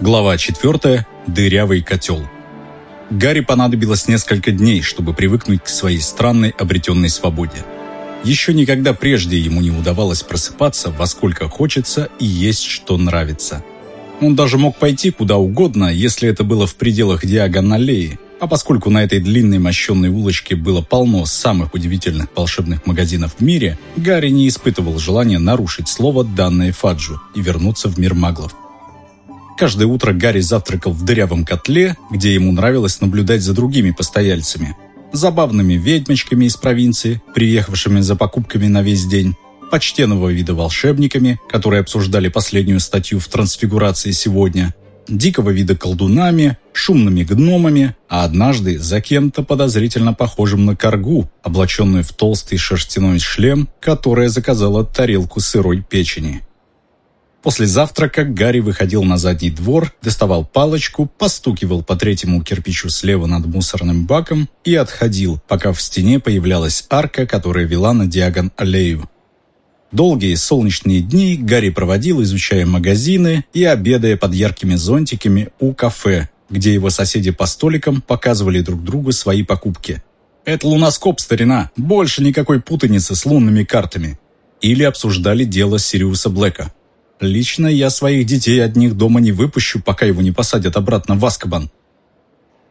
Глава 4. Дырявый котел. Гарри понадобилось несколько дней, чтобы привыкнуть к своей странной обретенной свободе. Еще никогда прежде ему не удавалось просыпаться во сколько хочется и есть что нравится. Он даже мог пойти куда угодно, если это было в пределах диагоналлеи, а поскольку на этой длинной мощенной улочке было полно самых удивительных волшебных магазинов в мире, Гарри не испытывал желания нарушить слово, данное Фаджу, и вернуться в мир маглов. Каждое утро Гарри завтракал в дырявом котле, где ему нравилось наблюдать за другими постояльцами. Забавными ведьмочками из провинции, приехавшими за покупками на весь день, почтенного вида волшебниками, которые обсуждали последнюю статью в «Трансфигурации сегодня», дикого вида колдунами, шумными гномами, а однажды за кем-то подозрительно похожим на коргу, облаченную в толстый шерстяной шлем, которая заказала тарелку сырой печени. После завтрака Гарри выходил на задний двор, доставал палочку, постукивал по третьему кирпичу слева над мусорным баком и отходил, пока в стене появлялась арка, которая вела на Диагон-аллею. Долгие солнечные дни Гарри проводил, изучая магазины и обедая под яркими зонтиками у кафе, где его соседи по столикам показывали друг другу свои покупки. «Это луноскоп, старина! Больше никакой путаницы с лунными картами!» Или обсуждали дело Сириуса Блэка. Лично я своих детей одних дома не выпущу, пока его не посадят обратно в Аскабан.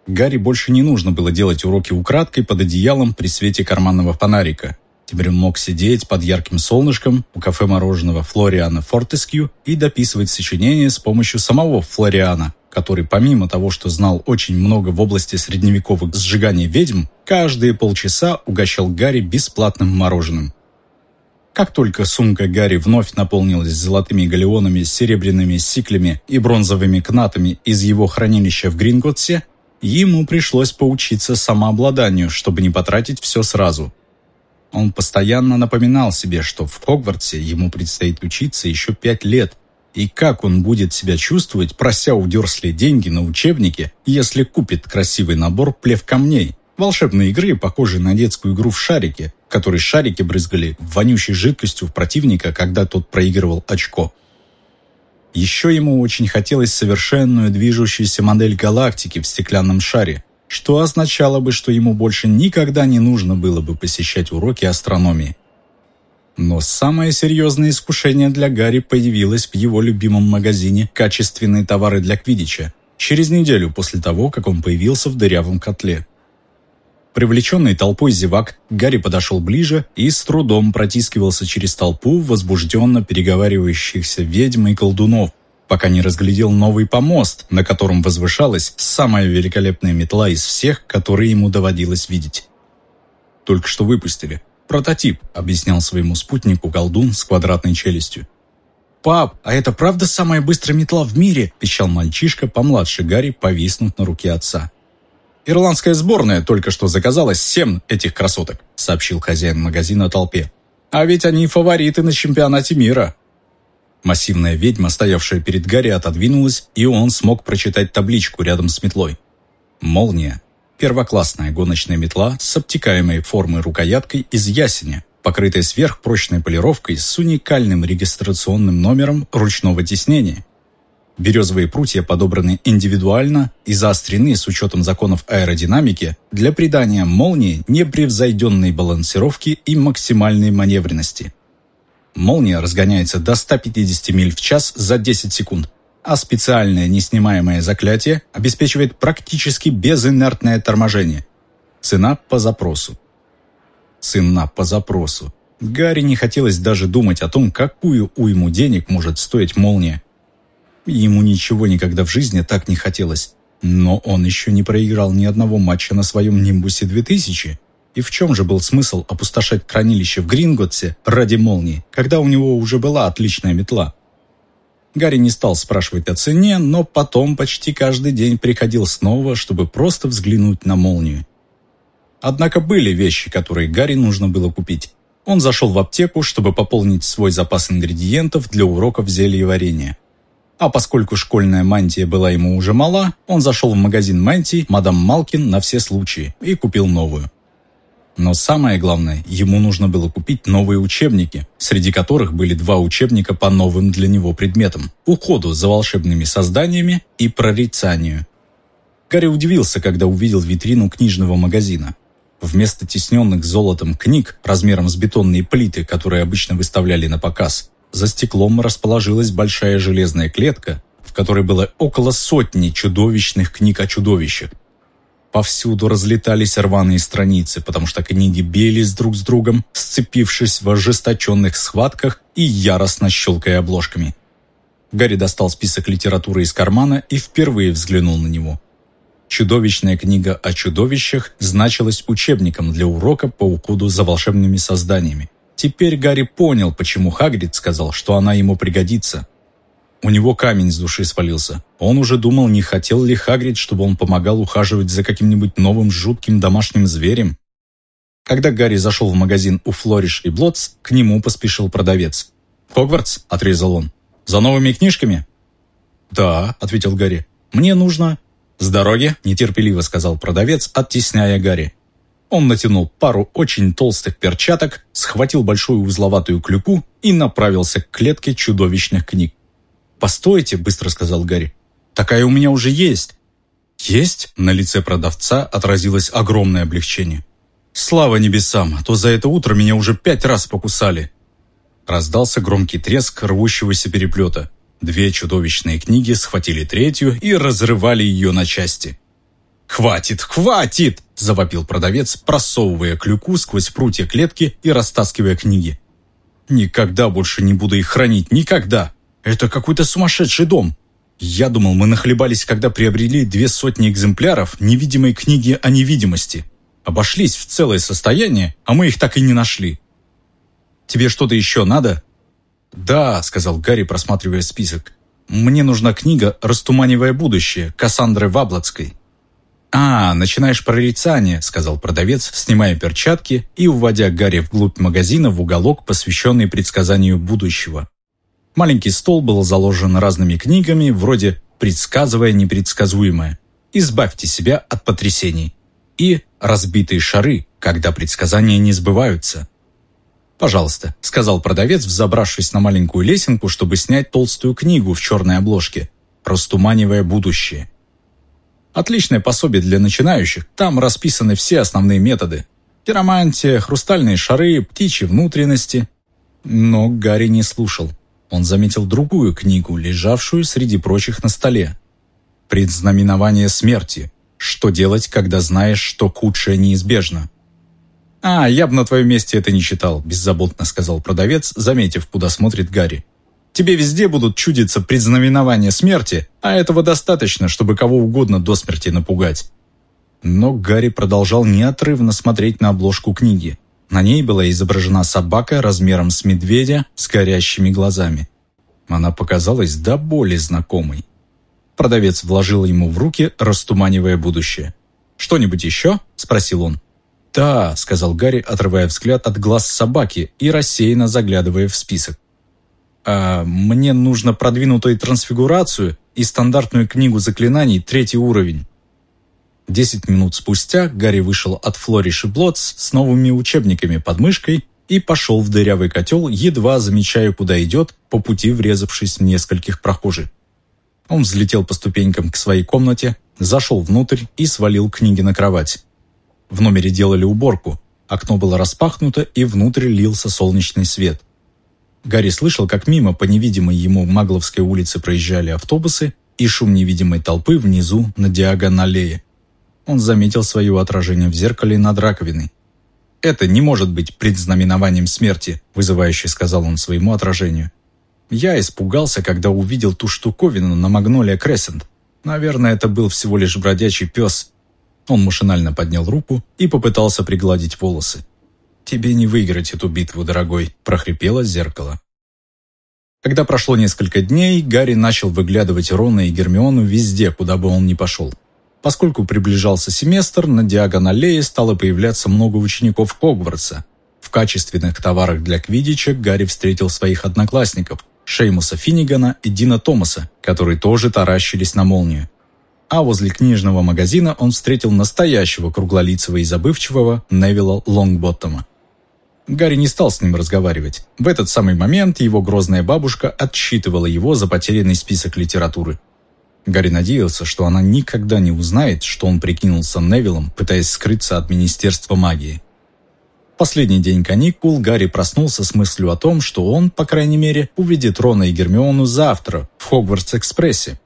Гарри больше не нужно было делать уроки украдкой под одеялом при свете карманного фонарика. Теперь он мог сидеть под ярким солнышком у кафе мороженого Флориана Фортескью и дописывать сочинения с помощью самого Флориана, который помимо того, что знал очень много в области средневековых сжиганий ведьм, каждые полчаса угощал Гарри бесплатным мороженым. Как только сумка Гарри вновь наполнилась золотыми галеонами, серебряными сиклями и бронзовыми кнатами из его хранилища в Гринготсе, ему пришлось поучиться самообладанию, чтобы не потратить все сразу. Он постоянно напоминал себе, что в Хогвартсе ему предстоит учиться еще пять лет, и как он будет себя чувствовать, прося у Дёрсли деньги на учебники, если купит красивый набор плев камней, волшебной игры, похожей на детскую игру в шарике, которой шарики брызгали вонючей жидкостью в противника, когда тот проигрывал очко. Еще ему очень хотелось совершенную движущуюся модель галактики в стеклянном шаре, что означало бы, что ему больше никогда не нужно было бы посещать уроки астрономии. Но самое серьезное искушение для Гарри появилось в его любимом магазине «Качественные товары для Квидича» через неделю после того, как он появился в дырявом котле. Привлеченный толпой зевак, Гарри подошел ближе и с трудом протискивался через толпу возбужденно переговаривающихся ведьм и колдунов, пока не разглядел новый помост, на котором возвышалась самая великолепная метла из всех, которые ему доводилось видеть. «Только что выпустили. Прототип», — объяснял своему спутнику колдун с квадратной челюстью. «Пап, а это правда самая быстрая метла в мире?» – пищал мальчишка, помладше Гарри, повиснув на руке отца. «Ирландская сборная только что заказала семь этих красоток», сообщил хозяин магазина толпе. «А ведь они фавориты на чемпионате мира». Массивная ведьма, стоявшая перед Гарри, отодвинулась, и он смог прочитать табличку рядом с метлой. «Молния. Первоклассная гоночная метла с обтекаемой формой рукояткой из ясеня, покрытая сверхпрочной полировкой с уникальным регистрационным номером ручного тиснения. Березовые прутья подобраны индивидуально и заострены с учетом законов аэродинамики для придания молнии непревзойденной балансировки и максимальной маневренности. Молния разгоняется до 150 миль в час за 10 секунд, а специальное неснимаемое заклятие обеспечивает практически безинертное торможение. Цена по запросу. Цена по запросу. Гарри не хотелось даже думать о том, какую уйму денег может стоить молния. Ему ничего никогда в жизни так не хотелось. Но он еще не проиграл ни одного матча на своем Нимбусе 2000. И в чем же был смысл опустошать хранилище в Гринготсе ради молнии, когда у него уже была отличная метла? Гарри не стал спрашивать о цене, но потом почти каждый день приходил снова, чтобы просто взглянуть на молнию. Однако были вещи, которые Гарри нужно было купить. Он зашел в аптеку, чтобы пополнить свой запас ингредиентов для уроков зелья варенья. А поскольку школьная мантия была ему уже мала, он зашел в магазин мантий «Мадам Малкин» на все случаи и купил новую. Но самое главное, ему нужно было купить новые учебники, среди которых были два учебника по новым для него предметам – уходу за волшебными созданиями и прорицанию. Гарри удивился, когда увидел витрину книжного магазина. Вместо тесненных золотом книг размером с бетонные плиты, которые обычно выставляли на показ, за стеклом расположилась большая железная клетка, в которой было около сотни чудовищных книг о чудовищах, Повсюду разлетались рваные страницы, потому что книги бились друг с другом, сцепившись в ожесточенных схватках и яростно щелкая обложками. Гарри достал список литературы из кармана и впервые взглянул на него. Чудовищная книга о чудовищах значилась учебником для урока по уходу за волшебными созданиями. Теперь Гарри понял, почему Хагрид сказал, что она ему пригодится – у него камень с души свалился. Он уже думал, не хотел ли Хагрид, чтобы он помогал ухаживать за каким-нибудь новым жутким домашним зверем. Когда Гарри зашел в магазин у Флориш и Блотс, к нему поспешил продавец. «Хогвартс?» – отрезал он. «За новыми книжками?» «Да», – ответил Гарри. «Мне нужно...» «С дороги», – нетерпеливо сказал продавец, оттесняя Гарри. Он натянул пару очень толстых перчаток, схватил большую узловатую клюку и направился к клетке чудовищных книг. «Постойте», — быстро сказал Гарри. «Такая у меня уже есть». «Есть?» — на лице продавца отразилось огромное облегчение. «Слава небесам, а то за это утро меня уже пять раз покусали». Раздался громкий треск рвущегося переплета. Две чудовищные книги схватили третью и разрывали ее на части. «Хватит, хватит!» – завопил продавец, просовывая клюку сквозь прутья клетки и растаскивая книги. «Никогда больше не буду их хранить, никогда!» Это какой-то сумасшедший дом. Я думал, мы нахлебались, когда приобрели две сотни экземпляров невидимой книги о невидимости. Обошлись в целое состояние, а мы их так и не нашли. Тебе что-то еще надо? Да, сказал Гарри, просматривая список. Мне нужна книга «Растуманивая будущее» Кассандры Ваблотской. «А, начинаешь прорицание», — сказал продавец, снимая перчатки и уводя Гарри вглубь магазина в уголок, посвященный предсказанию будущего. Маленький стол был заложен разными книгами, вроде «Предсказывая непредсказуемое», «Избавьте себя от потрясений» и «Разбитые шары, когда предсказания не сбываются». «Пожалуйста», — сказал продавец, взобравшись на маленькую лесенку, чтобы снять толстую книгу в черной обложке, растуманивая будущее. Отличное пособие для начинающих, там расписаны все основные методы. Пиромантия, хрустальные шары, птичьи внутренности. Но Гарри не слушал он заметил другую книгу, лежавшую среди прочих на столе. «Предзнаменование смерти. Что делать, когда знаешь, что худшее неизбежно?» «А, я бы на твоем месте это не читал», – беззаботно сказал продавец, заметив, куда смотрит Гарри. «Тебе везде будут чудиться предзнаменования смерти, а этого достаточно, чтобы кого угодно до смерти напугать». Но Гарри продолжал неотрывно смотреть на обложку книги. На ней была изображена собака размером с медведя с горящими глазами. Она показалась до боли знакомой. Продавец вложил ему в руки, растуманивая будущее. «Что-нибудь еще?» – спросил он. «Да», – сказал Гарри, отрывая взгляд от глаз собаки и рассеянно заглядывая в список. «А мне нужно продвинутую трансфигурацию и стандартную книгу заклинаний третий уровень. Десять минут спустя Гарри вышел от Флориш и Блотс с новыми учебниками под мышкой и пошел в дырявый котел, едва замечая, куда идет, по пути врезавшись в нескольких прохожих. Он взлетел по ступенькам к своей комнате, зашел внутрь и свалил книги на кровать. В номере делали уборку, окно было распахнуто и внутрь лился солнечный свет. Гарри слышал, как мимо по невидимой ему Магловской улице проезжали автобусы и шум невидимой толпы внизу на диагоналее он заметил свое отражение в зеркале над раковиной. «Это не может быть предзнаменованием смерти», вызывающе сказал он своему отражению. «Я испугался, когда увидел ту штуковину на Магнолия Крессент. Наверное, это был всего лишь бродячий пес». Он машинально поднял руку и попытался пригладить волосы. «Тебе не выиграть эту битву, дорогой», – прохрипело зеркало. Когда прошло несколько дней, Гарри начал выглядывать Рона и Гермиону везде, куда бы он ни пошел. Поскольку приближался семестр, на диагоналее стало появляться много учеников Хогвартса. В качественных товарах для Квидича Гарри встретил своих одноклассников Шеймуса Финнигана и Дина Томаса, которые тоже таращились на молнию. а возле книжного магазина он встретил настоящего круглолицего и забывчивого Невилла Лонгботтома. Гарри не стал с ним разговаривать. В этот самый момент его грозная бабушка отсчитывала его за потерянный список литературы. Гарри надеялся, что она никогда не узнает, что он прикинулся Невиллом, пытаясь скрыться от Министерства магии. Последний день каникул Гарри проснулся с мыслью о том, что он, по крайней мере, увидит Рона и Гермиону завтра в Хогвартс-экспрессе.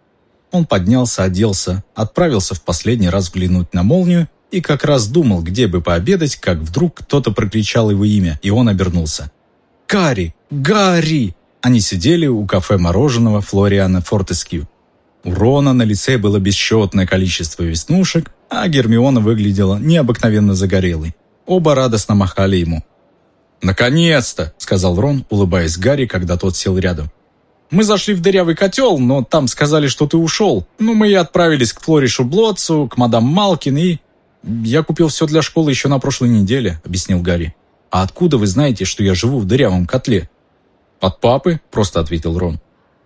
Он поднялся, оделся, отправился в последний раз взглянуть на молнию и как раз думал, где бы пообедать, как вдруг кто-то прокричал его имя, и он обернулся. «Гарри! Гарри!» Они сидели у кафе мороженого Флориана Фортескью. У Рона на лице было бесчетное количество веснушек, а Гермиона выглядела необыкновенно загорелой. Оба радостно махали ему. «Наконец-то!» — сказал Рон, улыбаясь Гарри, когда тот сел рядом. «Мы зашли в дырявый котел, но там сказали, что ты ушел. Ну, мы и отправились к Флоришу Блотцу, к мадам Малкин и...» «Я купил все для школы еще на прошлой неделе», — объяснил Гарри. «А откуда вы знаете, что я живу в дырявом котле?» «От папы», — просто ответил Рон.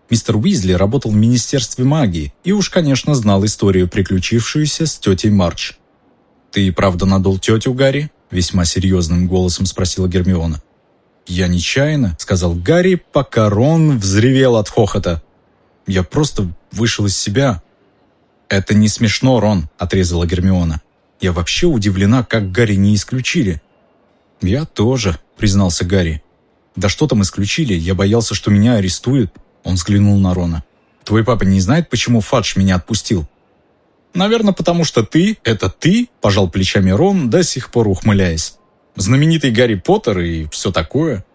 Мистер Уизли работал в Министерстве магии и уж, конечно, знал историю, приключившуюся с тетей Марч. «Ты правда надул тетю, Гарри?» весьма серьезным голосом спросила Гермиона. «Я нечаянно», — сказал Гарри, пока Рон взревел от хохота. «Я просто вышел из себя». «Это не смешно, Рон», — отрезала Гермиона. «Я вообще удивлена, как Гарри не исключили». «Я тоже», — признался Гарри. «Да что там исключили? Я боялся, что меня арестуют». Он взглянул на Рона. «Твой папа не знает, почему Фадж меня отпустил?» «Наверное, потому что ты — это ты», – пожал плечами Рон, до сих пор ухмыляясь. «Знаменитый Гарри Поттер и все такое».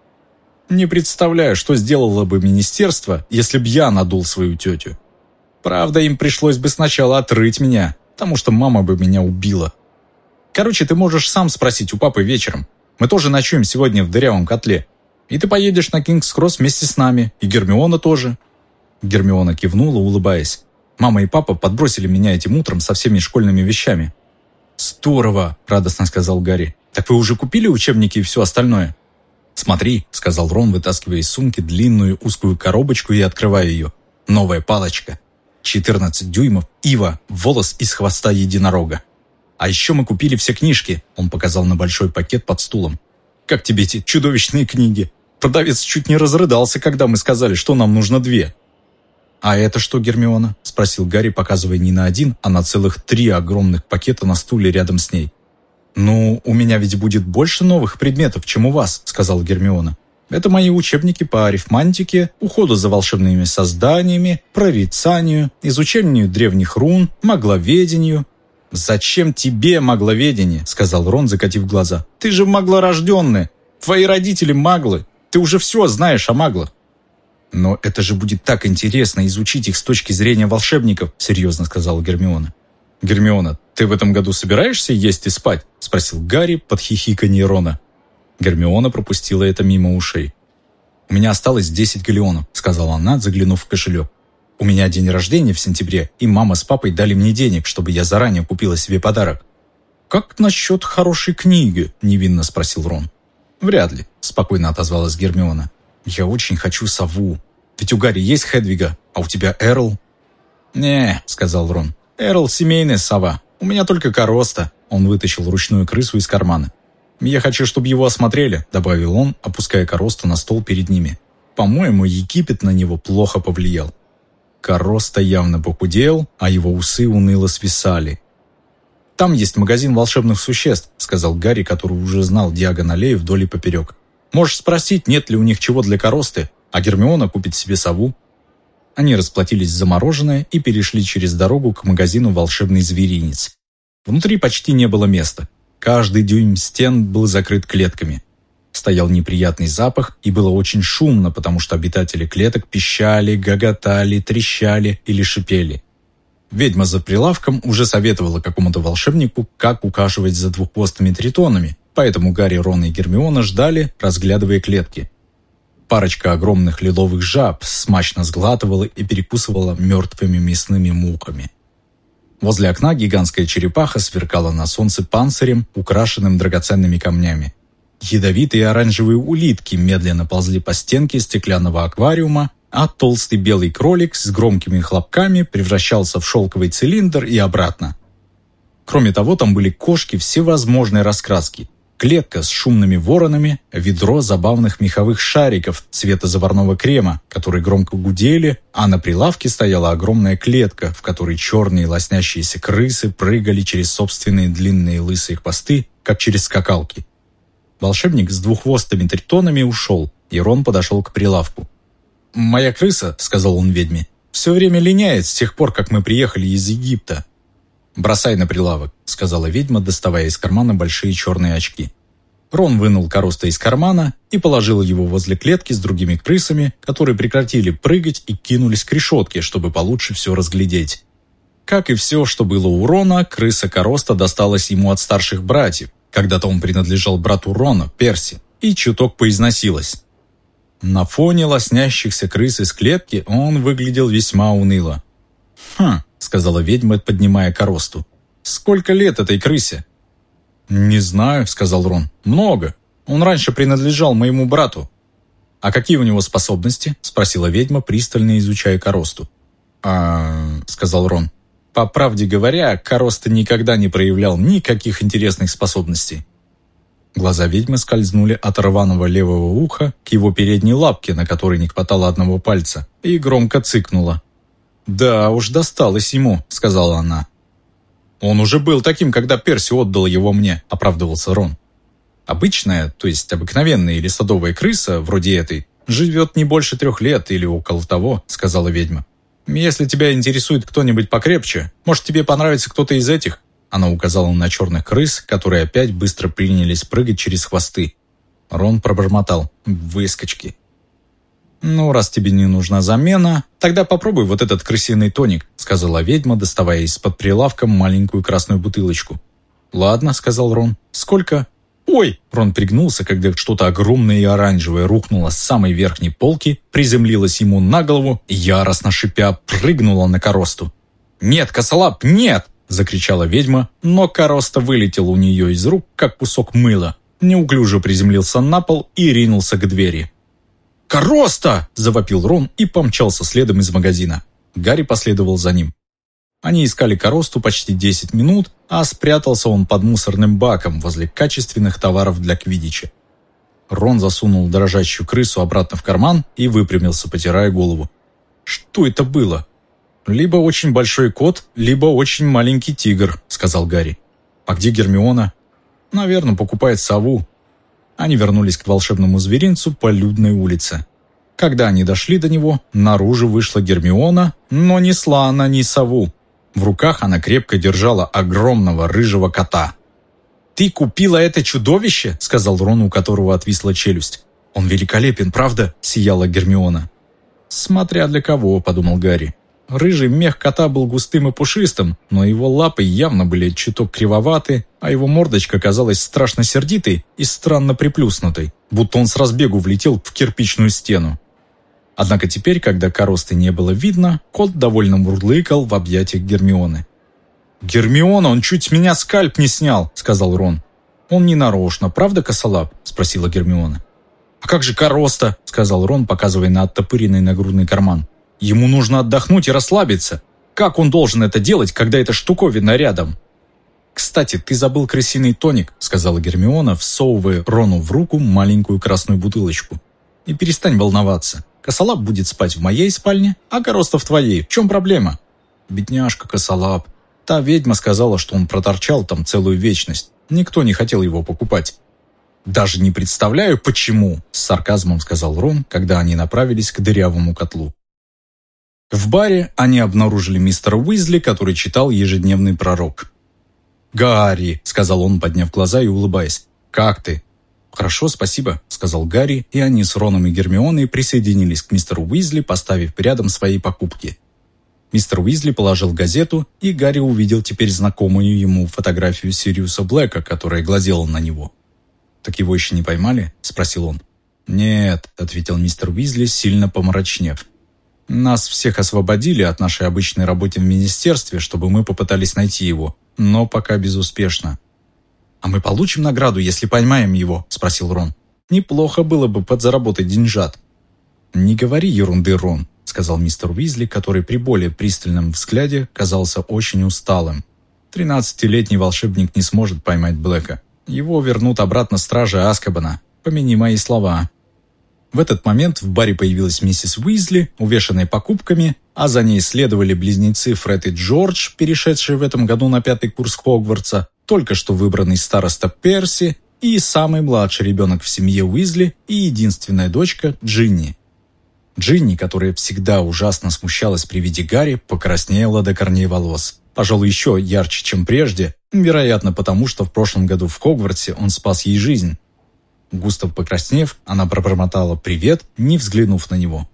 «Не представляю, что сделало бы министерство, если б я надул свою тетю. Правда, им пришлось бы сначала отрыть меня, потому что мама бы меня убила. Короче, ты можешь сам спросить у папы вечером. Мы тоже ночуем сегодня в дырявом котле. И ты поедешь на Кингс-Кросс вместе с нами, и Гермиона тоже». Гермиона кивнула, улыбаясь. Мама и папа подбросили меня этим утром со всеми школьными вещами. «Здорово!» – радостно сказал Гарри. «Так вы уже купили учебники и все остальное?» «Смотри», – сказал Рон, вытаскивая из сумки длинную узкую коробочку и открывая ее. «Новая палочка. 14 дюймов, ива, волос из хвоста единорога. А еще мы купили все книжки», – он показал на большой пакет под стулом. «Как тебе эти чудовищные книги? Продавец чуть не разрыдался, когда мы сказали, что нам нужно две». «А это что, Гермиона?» – спросил Гарри, показывая не на один, а на целых три огромных пакета на стуле рядом с ней. «Ну, у меня ведь будет больше новых предметов, чем у вас», – сказал Гермиона. «Это мои учебники по арифмантике, уходу за волшебными созданиями, прорицанию, изучению древних рун, магловедению». «Зачем тебе магловедение?» – сказал Рон, закатив глаза. «Ты же маглорожденный. Твои родители маглы. Ты уже все знаешь о маглах. «Но это же будет так интересно изучить их с точки зрения волшебников», серьезно сказала Гермиона. «Гермиона, ты в этом году собираешься есть и спать?» спросил Гарри под хихиканье Рона. Гермиона пропустила это мимо ушей. «У меня осталось 10 галеонов», сказала она, заглянув в кошелек. «У меня день рождения в сентябре, и мама с папой дали мне денег, чтобы я заранее купила себе подарок». «Как насчет хорошей книги?» – невинно спросил Рон. «Вряд ли», – спокойно отозвалась Гермиона. «Я очень хочу сову. Ведь у Гарри есть Хедвига, а у тебя Эрл». «Не», — сказал Рон. «Эрл — семейная сова. У меня только короста». Он вытащил ручную крысу из кармана. «Я хочу, чтобы его осмотрели», — добавил он, опуская коросту на стол перед ними. «По-моему, Египет на него плохо повлиял». Короста явно похудел, а его усы уныло свисали. «Там есть магазин волшебных существ», — сказал Гарри, который уже знал диагоналей вдоль и поперек. Можешь спросить, нет ли у них чего для коросты, а Гермиона купит себе сову». Они расплатились за мороженое и перешли через дорогу к магазину «Волшебный зверинец». Внутри почти не было места. Каждый дюйм стен был закрыт клетками. Стоял неприятный запах, и было очень шумно, потому что обитатели клеток пищали, гоготали, трещали или шипели. Ведьма за прилавком уже советовала какому-то волшебнику, как ухаживать за двуххвостыми тритонами, Поэтому Гарри, Рон и Гермиона ждали, разглядывая клетки. Парочка огромных лиловых жаб смачно сглатывала и перекусывала мертвыми мясными мухами. Возле окна гигантская черепаха сверкала на солнце панцирем, украшенным драгоценными камнями. Ядовитые оранжевые улитки медленно ползли по стенке стеклянного аквариума, а толстый белый кролик с громкими хлопками превращался в шелковый цилиндр и обратно. Кроме того, там были кошки всевозможной раскраски. Клетка с шумными воронами, ведро забавных меховых шариков цвета заварного крема, которые громко гудели, а на прилавке стояла огромная клетка, в которой черные лоснящиеся крысы прыгали через собственные длинные лысые хвосты, как через скакалки. Волшебник с двуххвостыми тритонами ушел, и Рон подошел к прилавку. «Моя крыса», — сказал он ведьме, — «все время линяет с тех пор, как мы приехали из Египта. «Бросай на прилавок», — сказала ведьма, доставая из кармана большие черные очки. Рон вынул короста из кармана и положил его возле клетки с другими крысами, которые прекратили прыгать и кинулись к решетке, чтобы получше все разглядеть. Как и все, что было у Рона, крыса короста досталась ему от старших братьев. Когда-то он принадлежал брату Рона, Перси, и чуток поизносилась. На фоне лоснящихся крыс из клетки он выглядел весьма уныло. «Хм, сказала ведьма, поднимая коросту. «Сколько лет этой крысе?» «Не знаю», — сказал Рон. «Много. Он раньше принадлежал моему брату». «А какие у него способности?» — спросила ведьма, пристально изучая коросту. «А...» — сказал Рон. «По правде говоря, Короста никогда не проявлял никаких интересных способностей». Глаза ведьмы скользнули от рваного левого уха к его передней лапке, на которой не хватало одного пальца, и громко цыкнула. «Да уж, досталось ему», — сказала она. «Он уже был таким, когда Перси отдал его мне», — оправдывался Рон. «Обычная, то есть обыкновенная или садовая крыса, вроде этой, живет не больше трех лет или около того», — сказала ведьма. «Если тебя интересует кто-нибудь покрепче, может, тебе понравится кто-то из этих?» Она указала на черных крыс, которые опять быстро принялись прыгать через хвосты. Рон пробормотал. «Выскочки». «Ну, раз тебе не нужна замена, тогда попробуй вот этот крысиный тоник», сказала ведьма, доставая из-под прилавка маленькую красную бутылочку. «Ладно», — сказал Рон. «Сколько?» «Ой!» Рон пригнулся, когда что-то огромное и оранжевое рухнуло с самой верхней полки, приземлилось ему на голову и, яростно шипя, прыгнуло на коросту. «Нет, косолап, нет!» — закричала ведьма, но короста вылетел у нее из рук, как кусок мыла. Неуклюже приземлился на пол и ринулся к двери. «Короста!» – завопил Рон и помчался следом из магазина. Гарри последовал за ним. Они искали коросту почти 10 минут, а спрятался он под мусорным баком возле качественных товаров для квидича. Рон засунул дрожащую крысу обратно в карман и выпрямился, потирая голову. «Что это было?» «Либо очень большой кот, либо очень маленький тигр», — сказал Гарри. «А где Гермиона?» «Наверное, покупает сову. Они вернулись к волшебному зверинцу по людной улице. Когда они дошли до него, наружу вышла Гермиона, но несла она не сову. В руках она крепко держала огромного рыжего кота. «Ты купила это чудовище?» — сказал Рон, у которого отвисла челюсть. «Он великолепен, правда?» — сияла Гермиона. «Смотря для кого», — подумал Гарри. Рыжий мех кота был густым и пушистым, но его лапы явно были чуток кривоваты, а его мордочка казалась страшно сердитой и странно приплюснутой, будто он с разбегу влетел в кирпичную стену. Однако теперь, когда коросты не было видно, кот довольно мурлыкал в объятиях Гермионы. «Гермиона, он чуть меня скальп не снял», — сказал Рон. «Он не нарочно, правда, косолап?» — спросила Гермиона. «А как же короста?» — сказал Рон, показывая на оттопыренный нагрудный карман. Ему нужно отдохнуть и расслабиться. Как он должен это делать, когда эта штуковина рядом? «Кстати, ты забыл крысиный тоник», — сказала Гермиона, всовывая Рону в руку маленькую красную бутылочку. «И перестань волноваться. Косолап будет спать в моей спальне, а Гороста в твоей. В чем проблема?» «Бедняжка Косолап. Та ведьма сказала, что он проторчал там целую вечность. Никто не хотел его покупать». «Даже не представляю, почему», — с сарказмом сказал Рон, когда они направились к дырявому котлу. В баре они обнаружили мистера Уизли, который читал ежедневный пророк. «Гарри», — сказал он, подняв глаза и улыбаясь, — «как ты?» «Хорошо, спасибо», — сказал Гарри, и они с Роном и Гермионой присоединились к мистеру Уизли, поставив рядом свои покупки. Мистер Уизли положил газету, и Гарри увидел теперь знакомую ему фотографию Сириуса Блэка, которая глазела на него. «Так его еще не поймали?» – спросил он. «Нет», – ответил мистер Уизли, сильно помрачнев. Нас всех освободили от нашей обычной работы в министерстве, чтобы мы попытались найти его, но пока безуспешно. «А мы получим награду, если поймаем его?» – спросил Рон. «Неплохо было бы подзаработать деньжат». «Не говори ерунды, Рон», — сказал мистер Уизли, который при более пристальном взгляде казался очень усталым. «Тринадцатилетний волшебник не сможет поймать Блэка. Его вернут обратно стражи Аскабана. Помяни мои слова». В этот момент в баре появилась миссис Уизли, увешанная покупками, а за ней следовали близнецы Фред и Джордж, перешедшие в этом году на пятый курс Хогвартса, только что выбранный староста Перси и самый младший ребенок в семье Уизли и единственная дочка Джинни. Джинни, которая всегда ужасно смущалась при виде Гарри, покраснела до корней волос. Пожалуй, еще ярче, чем прежде, вероятно, потому что в прошлом году в Хогвартсе он спас ей жизнь. Густо покраснев, она пробормотала «привет», не взглянув на него.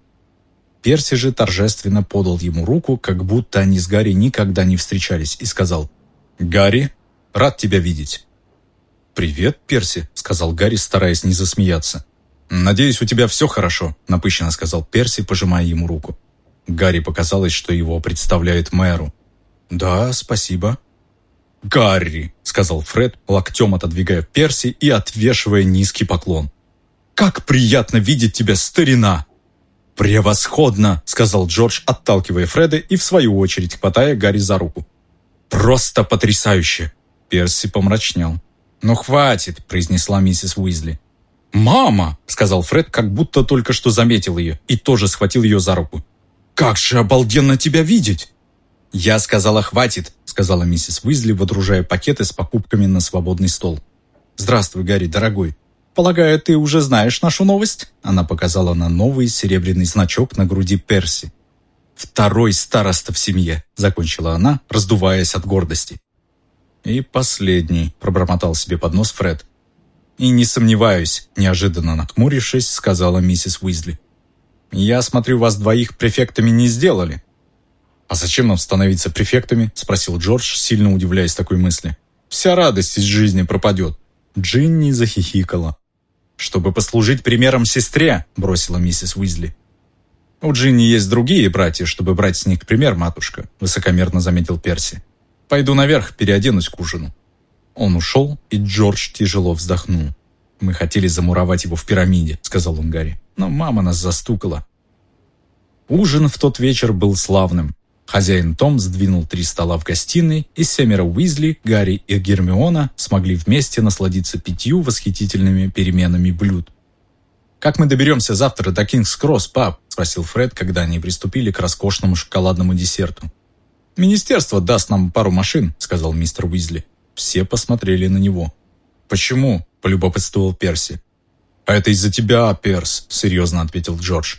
Перси же торжественно подал ему руку, как будто они с Гарри никогда не встречались, и сказал «Гарри, рад тебя видеть». «Привет, Перси», — сказал Гарри, стараясь не засмеяться. «Надеюсь, у тебя все хорошо», — напыщенно сказал Перси, пожимая ему руку. Гарри показалось, что его представляет мэру. «Да, спасибо». «Гарри», — сказал Фред, локтем отодвигая Перси и отвешивая низкий поклон. «Как приятно видеть тебя, старина!» «Превосходно!» — сказал Джордж, отталкивая Фреда и в свою очередь хватая Гарри за руку. «Просто потрясающе!» Перси помрачнел. «Ну хватит!» — произнесла миссис Уизли. «Мама!» — сказал Фред, как будто только что заметил ее, и тоже схватил ее за руку. «Как же обалденно тебя видеть!» «Я сказала, хватит!» — сказала миссис Уизли, водружая пакеты с покупками на свободный стол. «Здравствуй, Гарри, дорогой. Полагаю, ты уже знаешь нашу новость?» Она показала на новый серебряный значок на груди Перси. «Второй староста в семье», — закончила она, раздуваясь от гордости. «И последний», — пробормотал себе под нос Фред. «И не сомневаюсь», — неожиданно нахмурившись, сказала миссис Уизли. «Я смотрю, вас двоих префектами не сделали». «А зачем нам становиться префектами?» — спросил Джордж, сильно удивляясь такой мысли. «Вся радость из жизни пропадет». Джинни захихикала. «Чтобы послужить примером сестре», — бросила миссис Уизли. «У Джинни есть другие братья, чтобы брать с них пример, матушка», — высокомерно заметил Перси. «Пойду наверх, переоденусь к ужину». Он ушел, и Джордж тяжело вздохнул. «Мы хотели замуровать его в пирамиде», — сказал он Гарри. «Но мама нас застукала». Ужин в тот вечер был славным. Хозяин Том сдвинул три стола в гостиной, и семеро Уизли, Гарри и Гермиона смогли вместе насладиться пятью восхитительными переменами блюд. «Как мы доберемся завтра до Кингс-Кросс, пап?» – спросил Фред, когда они приступили к роскошному шоколадному десерту. «Министерство даст нам пару машин», – сказал мистер Уизли. Все посмотрели на него. «Почему?» – полюбопытствовал Перси. «А это из-за тебя, Перс», – серьезно ответил Джордж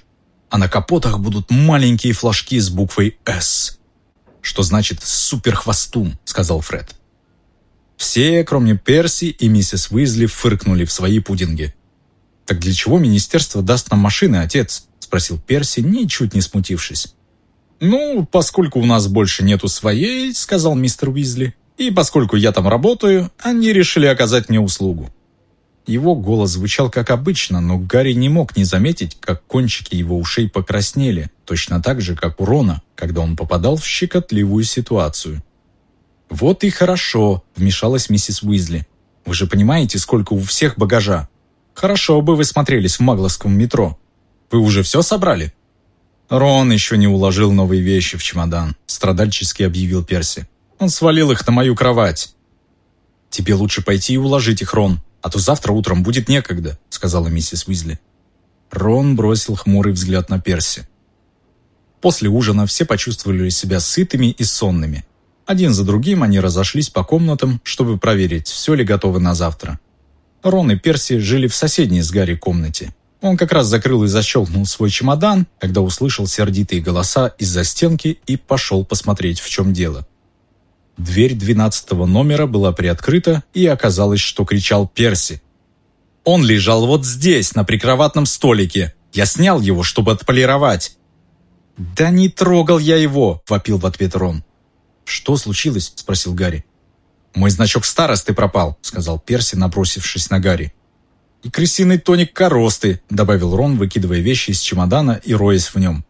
а на капотах будут маленькие флажки с буквой «С». «Что значит «суперхвостун», — сказал Фред. Все, кроме Перси и миссис Уизли, фыркнули в свои пудинги. «Так для чего министерство даст нам машины, отец?» — спросил Перси, ничуть не смутившись. «Ну, поскольку у нас больше нету своей», — сказал мистер Уизли, «и поскольку я там работаю, они решили оказать мне услугу. Его голос звучал как обычно, но Гарри не мог не заметить, как кончики его ушей покраснели, точно так же, как у Рона, когда он попадал в щекотливую ситуацию. «Вот и хорошо», — вмешалась миссис Уизли. «Вы же понимаете, сколько у всех багажа. Хорошо бы вы смотрелись в магловском метро. Вы уже все собрали?» «Рон еще не уложил новые вещи в чемодан», — страдальчески объявил Перси. «Он свалил их на мою кровать». «Тебе лучше пойти и уложить их, Рон», а то завтра утром будет некогда», — сказала миссис Уизли. Рон бросил хмурый взгляд на Перси. После ужина все почувствовали себя сытыми и сонными. Один за другим они разошлись по комнатам, чтобы проверить, все ли готово на завтра. Рон и Перси жили в соседней с Гарри комнате. Он как раз закрыл и защелкнул свой чемодан, когда услышал сердитые голоса из-за стенки и пошел посмотреть, в чем дело. Дверь двенадцатого номера была приоткрыта, и оказалось, что кричал Перси. «Он лежал вот здесь, на прикроватном столике. Я снял его, чтобы отполировать». «Да не трогал я его!» – вопил в ответ Рон. «Что случилось?» – спросил Гарри. «Мой значок старосты пропал», – сказал Перси, набросившись на Гарри. «И крысиный тоник коросты», – добавил Рон, выкидывая вещи из чемодана и роясь в нем.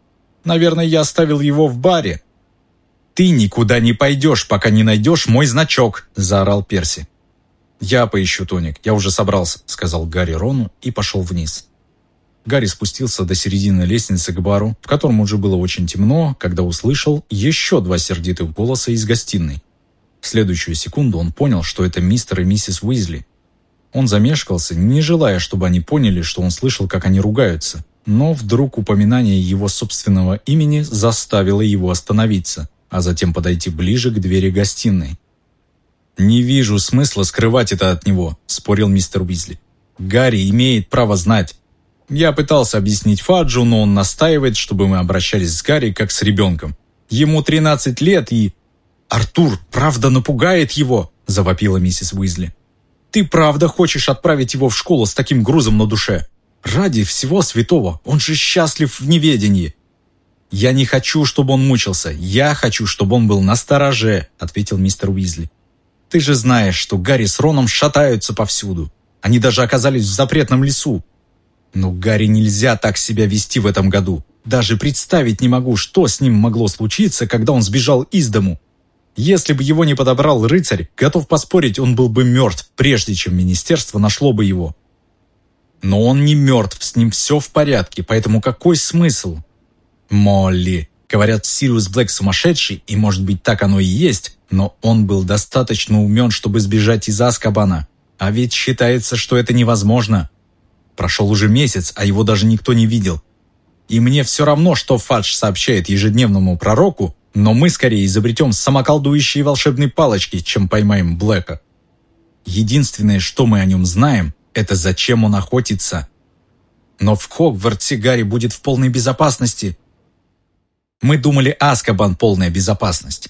«Наверное, я оставил его в баре». «Ты никуда не пойдешь, пока не найдешь мой значок!» – заорал Перси. «Я поищу тоник, я уже собрался», – сказал Гарри Рону и пошел вниз. Гарри спустился до середины лестницы к бару, в котором уже было очень темно, когда услышал еще два сердитых голоса из гостиной. В следующую секунду он понял, что это мистер и миссис Уизли. Он замешкался, не желая, чтобы они поняли, что он слышал, как они ругаются. Но вдруг упоминание его собственного имени заставило его остановиться, а затем подойти ближе к двери гостиной. «Не вижу смысла скрывать это от него», – спорил мистер Уизли. «Гарри имеет право знать. Я пытался объяснить Фаджу, но он настаивает, чтобы мы обращались с Гарри как с ребенком. Ему 13 лет и...» «Артур, правда напугает его?» – завопила миссис Уизли. «Ты правда хочешь отправить его в школу с таким грузом на душе? Ради всего святого, он же счастлив в неведении!» «Я не хочу, чтобы он мучился. Я хочу, чтобы он был на стороже», – ответил мистер Уизли. Ты же знаешь, что Гарри с Роном шатаются повсюду. Они даже оказались в запретном лесу. Но Гарри нельзя так себя вести в этом году. Даже представить не могу, что с ним могло случиться, когда он сбежал из дому. Если бы его не подобрал рыцарь, готов поспорить, он был бы мертв, прежде чем министерство нашло бы его. Но он не мертв, с ним все в порядке, поэтому какой смысл? Молли, говорят, Сириус Блэк сумасшедший, и может быть так оно и есть, но он был достаточно умен, чтобы сбежать из Аскабана. А ведь считается, что это невозможно. Прошел уже месяц, а его даже никто не видел. И мне все равно, что Фадж сообщает ежедневному пророку, но мы скорее изобретем самоколдующие волшебные палочки, чем поймаем Блэка. Единственное, что мы о нем знаем, это зачем он охотится. Но в Хогвартсе Гарри будет в полной безопасности. Мы думали, Аскабан – полная безопасность.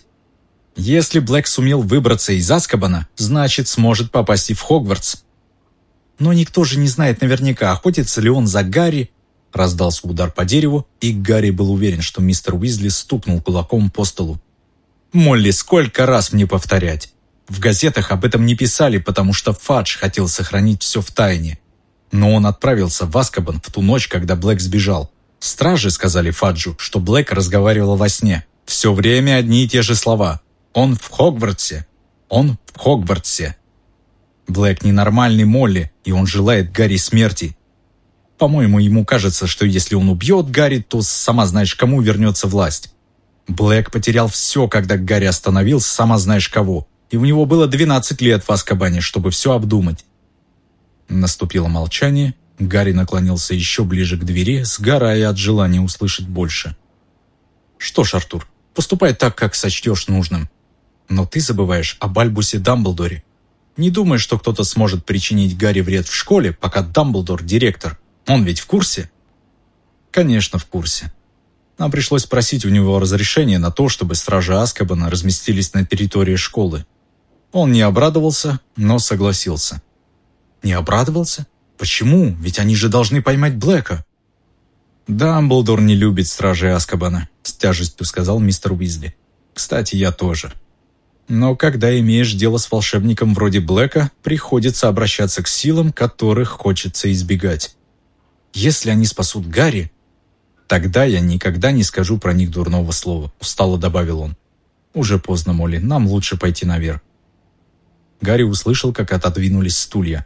Если Блэк сумел выбраться из Аскабана, значит, сможет попасть и в Хогвартс. Но никто же не знает наверняка, охотится ли он за Гарри. Раздался удар по дереву, и Гарри был уверен, что мистер Уизли стукнул кулаком по столу. «Молли, сколько раз мне повторять? В газетах об этом не писали, потому что Фадж хотел сохранить все в тайне. Но он отправился в Аскабан в ту ночь, когда Блэк сбежал. Стражи сказали Фаджу, что Блэк разговаривал во сне. Все время одни и те же слова. Он в Хогвартсе. Он в Хогвартсе. Блэк ненормальный Молли, и он желает Гарри смерти. По-моему, ему кажется, что если он убьет Гарри, то сама знаешь, кому вернется власть. Блэк потерял все, когда Гарри остановил сама знаешь кого, и у него было 12 лет в Аскабане, чтобы все обдумать. Наступило молчание, Гарри наклонился еще ближе к двери, сгорая от желания услышать больше. «Что ж, Артур, поступай так, как сочтешь нужным. Но ты забываешь об Альбусе Дамблдоре. Не думай, что кто-то сможет причинить Гарри вред в школе, пока Дамблдор директор. Он ведь в курсе? Конечно, в курсе. Нам пришлось просить у него разрешения на то, чтобы стражи Аскабана разместились на территории школы. Он не обрадовался, но согласился. Не обрадовался? Почему? Ведь они же должны поймать Блэка. «Дамблдор не любит стражей Аскабана», — с тяжестью сказал мистер Уизли. «Кстати, я тоже. Но когда имеешь дело с волшебником вроде Блэка, приходится обращаться к силам, которых хочется избегать. Если они спасут Гарри, тогда я никогда не скажу про них дурного слова», — устало добавил он. «Уже поздно, Молли, нам лучше пойти наверх». Гарри услышал, как отодвинулись стулья.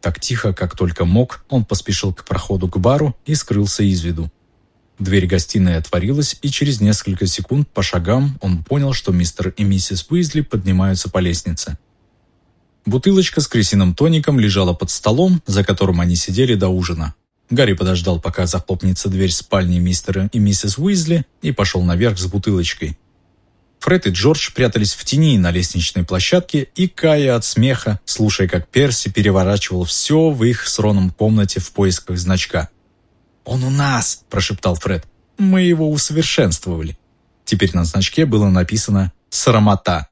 Так тихо, как только мог, он поспешил к проходу к бару и скрылся из виду. Дверь гостиной отворилась, и через несколько секунд по шагам он понял, что мистер и миссис Уизли поднимаются по лестнице. Бутылочка с крысиным тоником лежала под столом, за которым они сидели до ужина. Гарри подождал, пока захлопнется дверь спальни мистера и миссис Уизли, и пошел наверх с бутылочкой. Фред и Джордж прятались в тени на лестничной площадке и, кая от смеха, слушая, как Перси переворачивал все в их с Роном комнате в поисках значка – «Он у нас!» – прошептал Фред. «Мы его усовершенствовали». Теперь на значке было написано «Срамота».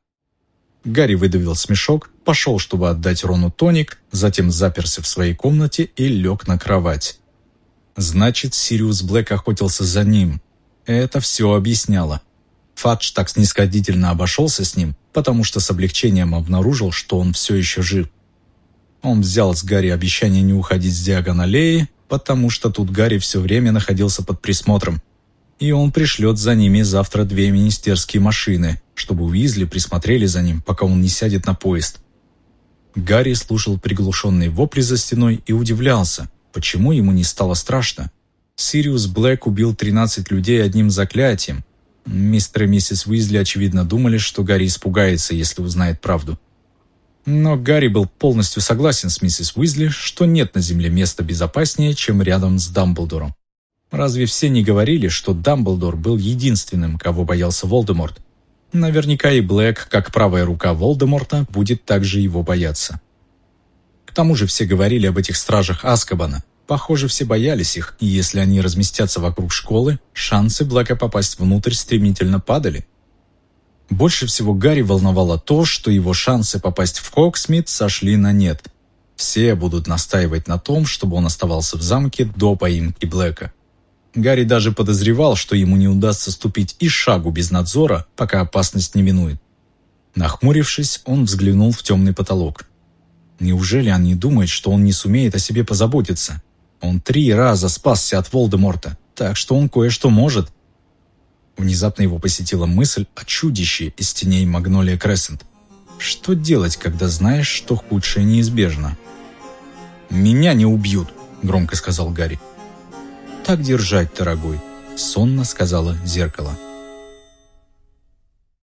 Гарри выдавил смешок, пошел, чтобы отдать Рону тоник, затем заперся в своей комнате и лег на кровать. Значит, Сириус Блэк охотился за ним. Это все объясняло. Фадж так снисходительно обошелся с ним, потому что с облегчением обнаружил, что он все еще жив. Он взял с Гарри обещание не уходить с диагоналеи, потому что тут Гарри все время находился под присмотром. И он пришлет за ними завтра две министерские машины, чтобы Уизли присмотрели за ним, пока он не сядет на поезд. Гарри слушал приглушенные вопли за стеной и удивлялся, Почему ему не стало страшно? Сириус Блэк убил 13 людей одним заклятием. Мистер и миссис Уизли, очевидно, думали, что Гарри испугается, если узнает правду. Но Гарри был полностью согласен с миссис Уизли, что нет на Земле места безопаснее, чем рядом с Дамблдором. Разве все не говорили, что Дамблдор был единственным, кого боялся Волдеморт? Наверняка и Блэк, как правая рука Волдеморта, будет также его бояться. К тому же все говорили об этих стражах Азкабана. Похоже, все боялись их, и если они разместятся вокруг школы, шансы Блэка попасть внутрь стремительно падали. Больше всего Гарри волновало то, что его шансы попасть в Хогсмид сошли на нет. Все будут настаивать на том, чтобы он оставался в замке до поимки Блэка. Гарри даже подозревал, что ему не удастся ступить и шагу без надзора, пока опасность не минует. Нахмурившись, он взглянул в темный потолок. Неужели он не думает, что он не сумеет о себе позаботиться? Он три раза спасся от Волдеморта, так что он кое-что может. Внезапно его посетила мысль о чудище из теней Магнолия Крессент. Что делать, когда знаешь, что худшее неизбежно? «Меня не убьют», — громко сказал Гарри. «Так держать, дорогой», — сонно сказала зеркало.